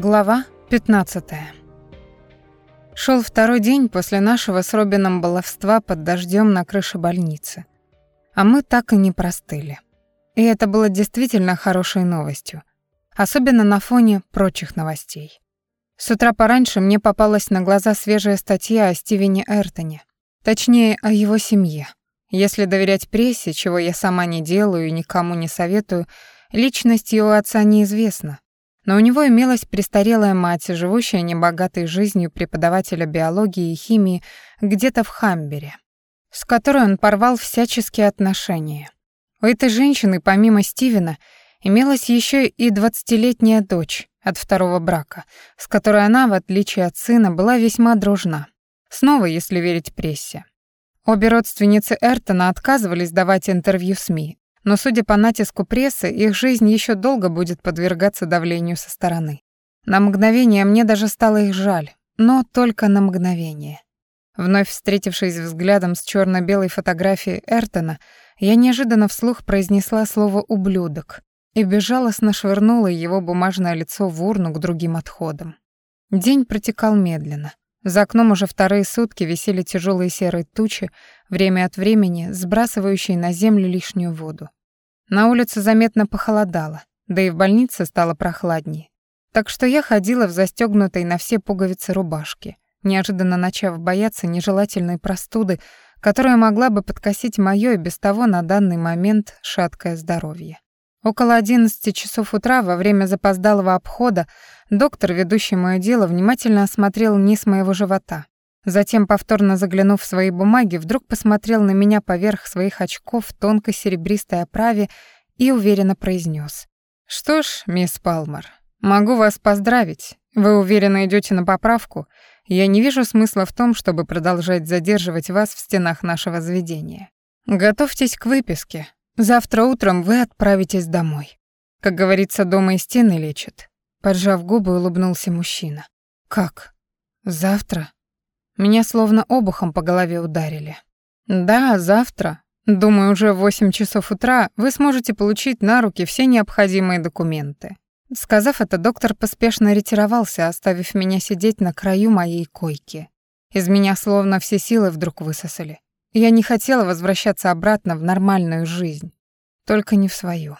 Глава 15. Шел второй день после нашего с Робином баловства под дождем на крыше больницы. А мы так и не простыли. И это было действительно хорошей новостью, особенно на фоне прочих новостей. С утра пораньше мне попалась на глаза свежая статья о Стивене Эртоне, точнее, о его семье. Если доверять прессе, чего я сама не делаю и никому не советую, личность его отца неизвестна, но у него имелась престарелая мать, живущая небогатой жизнью преподавателя биологии и химии где-то в Хамбере, с которой он порвал всяческие отношения. У этой женщины, помимо Стивена, имелась еще и двадцатилетняя дочь от второго брака, с которой она, в отличие от сына, была весьма дружна. Снова, если верить прессе. Обе родственницы Эртона отказывались давать интервью СМИ, но, судя по натиску прессы, их жизнь еще долго будет подвергаться давлению со стороны. На мгновение мне даже стало их жаль, но только на мгновение. Вновь встретившись взглядом с черно белой фотографией Эртона, я неожиданно вслух произнесла слово «ублюдок» и безжалостно швырнула его бумажное лицо в урну к другим отходам. День протекал медленно. За окном уже вторые сутки висели тяжелые серые тучи, время от времени сбрасывающие на землю лишнюю воду. На улице заметно похолодало, да и в больнице стало прохладнее. Так что я ходила в застегнутой на все пуговицы рубашке, неожиданно начав бояться нежелательной простуды, которая могла бы подкосить моё и без того на данный момент шаткое здоровье. Около 11 часов утра во время запоздалого обхода доктор, ведущий моё дело, внимательно осмотрел низ моего живота. Затем, повторно заглянув в свои бумаги, вдруг посмотрел на меня поверх своих очков в тонкой серебристой оправе и уверенно произнес: «Что ж, мисс Палмер, могу вас поздравить. Вы уверенно идете на поправку. Я не вижу смысла в том, чтобы продолжать задерживать вас в стенах нашего заведения. Готовьтесь к выписке. Завтра утром вы отправитесь домой. Как говорится, дома и стены лечат. Поджав губы, улыбнулся мужчина. Как? Завтра? Меня словно обухом по голове ударили. Да, завтра. Думаю, уже в 8 часов утра вы сможете получить на руки все необходимые документы. Сказав это, доктор поспешно ретировался, оставив меня сидеть на краю моей койки. Из меня словно все силы вдруг высосали. Я не хотела возвращаться обратно в нормальную жизнь, только не в свою.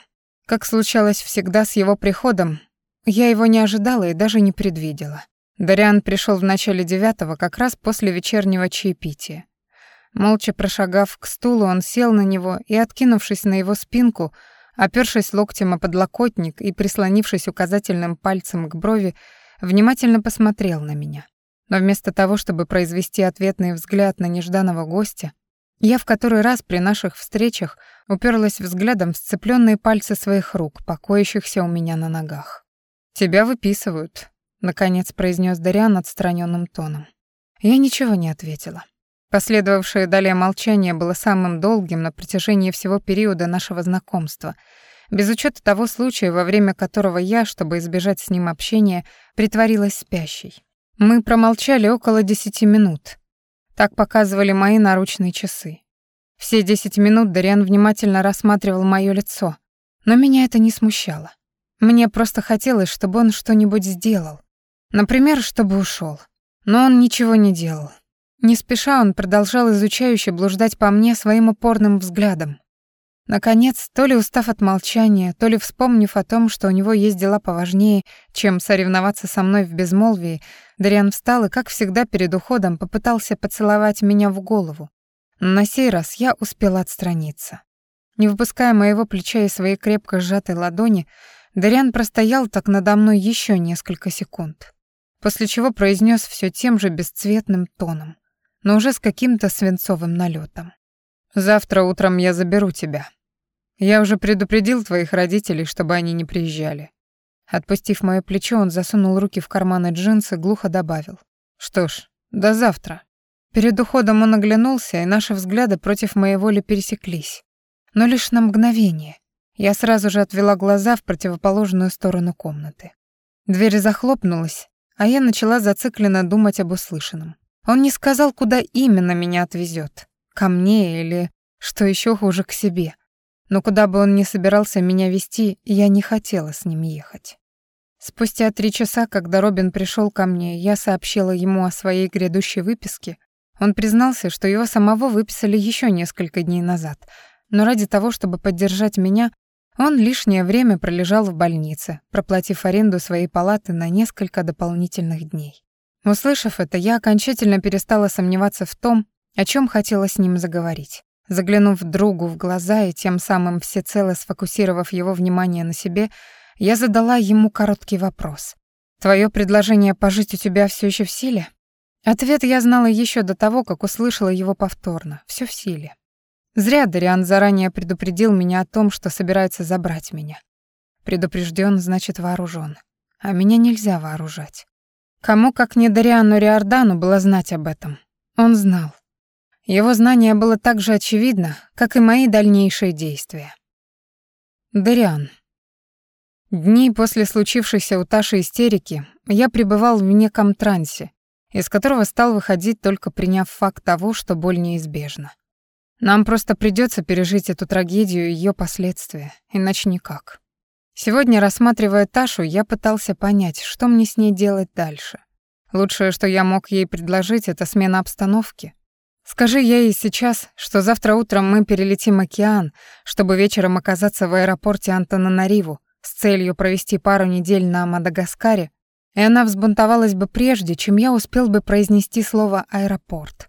Как случалось всегда с его приходом, я его не ожидала и даже не предвидела. Дариан пришел в начале девятого, как раз после вечернего чаепития. Молча прошагав к стулу, он сел на него и, откинувшись на его спинку, опёршись локтем о подлокотник и прислонившись указательным пальцем к брови, внимательно посмотрел на меня. Но вместо того, чтобы произвести ответный взгляд на нежданного гостя, я в который раз при наших встречах уперлась взглядом в сцепленные пальцы своих рук, покоящихся у меня на ногах. «Тебя выписывают», — наконец произнес Дариан отстраненным тоном. Я ничего не ответила. Последовавшее далее молчание было самым долгим на протяжении всего периода нашего знакомства, без учета того случая, во время которого я, чтобы избежать с ним общения, притворилась спящей. Мы промолчали около десяти минут. Так показывали мои наручные часы. Все десять минут Дариан внимательно рассматривал моё лицо, но меня это не смущало. Мне просто хотелось, чтобы он что-нибудь сделал. Например, чтобы ушёл. Но он ничего не делал. Не спеша он продолжал изучающе блуждать по мне своим упорным взглядом. Наконец, то ли устав от молчания, то ли вспомнив о том, что у него есть дела поважнее, чем соревноваться со мной в безмолвии, Дариан встал и, как всегда перед уходом, попытался поцеловать меня в голову. Но на сей раз я успела отстраниться. Не выпуская моего плеча и своей крепко сжатой ладони, Дариан простоял так надо мной еще несколько секунд, после чего произнес все тем же бесцветным тоном, но уже с каким-то свинцовым налетом. «Завтра утром я заберу тебя. Я уже предупредил твоих родителей, чтобы они не приезжали. Отпустив моё плечо, он засунул руки в карманы джинсы, глухо добавил: "Что ж, до завтра". Перед уходом он оглянулся, и наши взгляды против моей воли пересеклись. Но лишь на мгновение. Я сразу же отвела глаза в противоположную сторону комнаты. Дверь захлопнулась, а я начала зацикленно думать об услышанном. Он не сказал, куда именно меня отвезет: ко мне или, что еще хуже, к себе но куда бы он ни собирался меня вести, я не хотела с ним ехать. Спустя три часа, когда Робин пришел ко мне, я сообщила ему о своей грядущей выписке. Он признался, что его самого выписали еще несколько дней назад, но ради того, чтобы поддержать меня, он лишнее время пролежал в больнице, проплатив аренду своей палаты на несколько дополнительных дней. Услышав это, я окончательно перестала сомневаться в том, о чем хотела с ним заговорить. Заглянув другу в глаза и тем самым всецело сфокусировав его внимание на себе, я задала ему короткий вопрос. «Твое предложение пожить у тебя все еще в силе?» Ответ я знала еще до того, как услышала его повторно. Все в силе. Зря Дариан заранее предупредил меня о том, что собирается забрать меня. Предупрежден, значит вооружен. А меня нельзя вооружать. Кому, как не Дариану Риордану, было знать об этом? Он знал. Его знание было так же очевидно, как и мои дальнейшие действия. Дариан. Дни после случившейся у Таши истерики я пребывал в неком трансе, из которого стал выходить только приняв факт того, что боль неизбежна. Нам просто придется пережить эту трагедию и ее последствия, иначе никак. Сегодня, рассматривая Ташу, я пытался понять, что мне с ней делать дальше. Лучшее, что я мог ей предложить, это смена обстановки. Скажи я ей сейчас, что завтра утром мы перелетим океан, чтобы вечером оказаться в аэропорте Антананариву с целью провести пару недель на Мадагаскаре, и она взбунтовалась бы прежде, чем я успел бы произнести слово «аэропорт».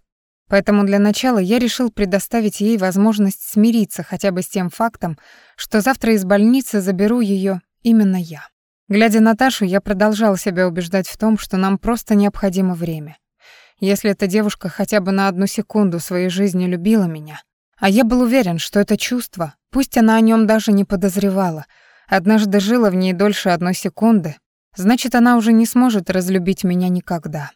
Поэтому для начала я решил предоставить ей возможность смириться хотя бы с тем фактом, что завтра из больницы заберу ее именно я. Глядя на Ташу, я продолжал себя убеждать в том, что нам просто необходимо время. Если эта девушка хотя бы на одну секунду своей жизни любила меня, а я был уверен, что это чувство, пусть она о нем даже не подозревала, однажды жила в ней дольше одной секунды, значит, она уже не сможет разлюбить меня никогда.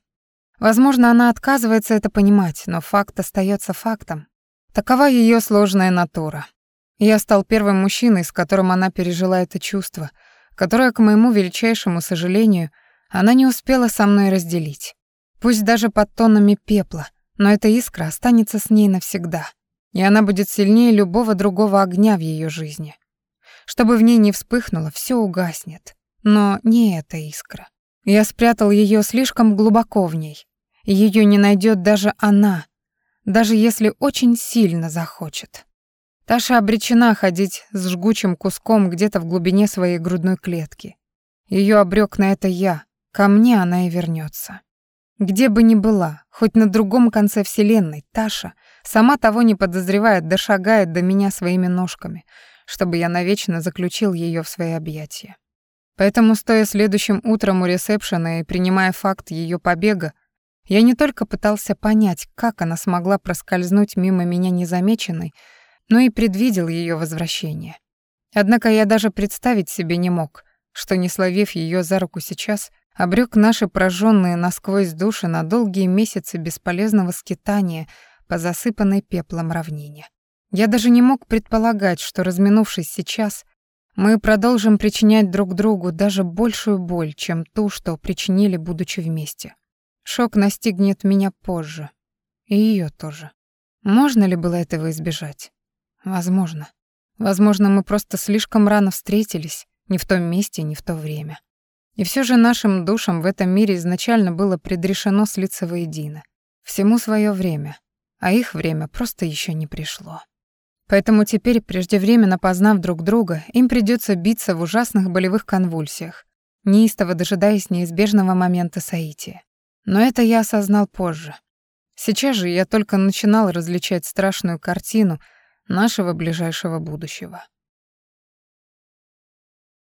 Возможно, она отказывается это понимать, но факт остается фактом. Такова ее сложная натура. Я стал первым мужчиной, с которым она пережила это чувство, которое, к моему величайшему сожалению, она не успела со мной разделить. Пусть даже под тоннами пепла, но эта искра останется с ней навсегда, и она будет сильнее любого другого огня в ее жизни. Чтобы в ней не вспыхнуло, все угаснет. Но не эта искра. Я спрятал ее слишком глубоко в ней. Ее не найдет даже она, даже если очень сильно захочет. Таша обречена ходить с жгучим куском где-то в глубине своей грудной клетки. Ее обрек на это я, ко мне она и вернется. Где бы ни была, хоть на другом конце вселенной, Таша, сама того не подозревая, дошагает до меня своими ножками, чтобы я навечно заключил ее в свои объятия. Поэтому, стоя следующим утром у ресепшена и принимая факт ее побега, я не только пытался понять, как она смогла проскользнуть мимо меня незамеченной, но и предвидел ее возвращение. Однако я даже представить себе не мог, что, не словив ее за руку сейчас, — обрек наши прожженные насквозь души на долгие месяцы бесполезного скитания по засыпанной пеплом равнине. Я даже не мог предполагать, что, разминувшись сейчас, мы продолжим причинять друг другу даже большую боль, чем ту, что причинили, будучи вместе. Шок настигнет меня позже. И ее тоже. Можно ли было этого избежать? Возможно. Возможно, мы просто слишком рано встретились, не в том месте, не в то время. И все же нашим душам в этом мире изначально было предрешено слиться воедино. Всему свое время, а их время просто еще не пришло. Поэтому теперь, преждевременно познав друг друга, им придется биться в ужасных болевых конвульсиях, неистово дожидаясь неизбежного момента соития. Но это я осознал позже. Сейчас же я только начинал различать страшную картину нашего ближайшего будущего.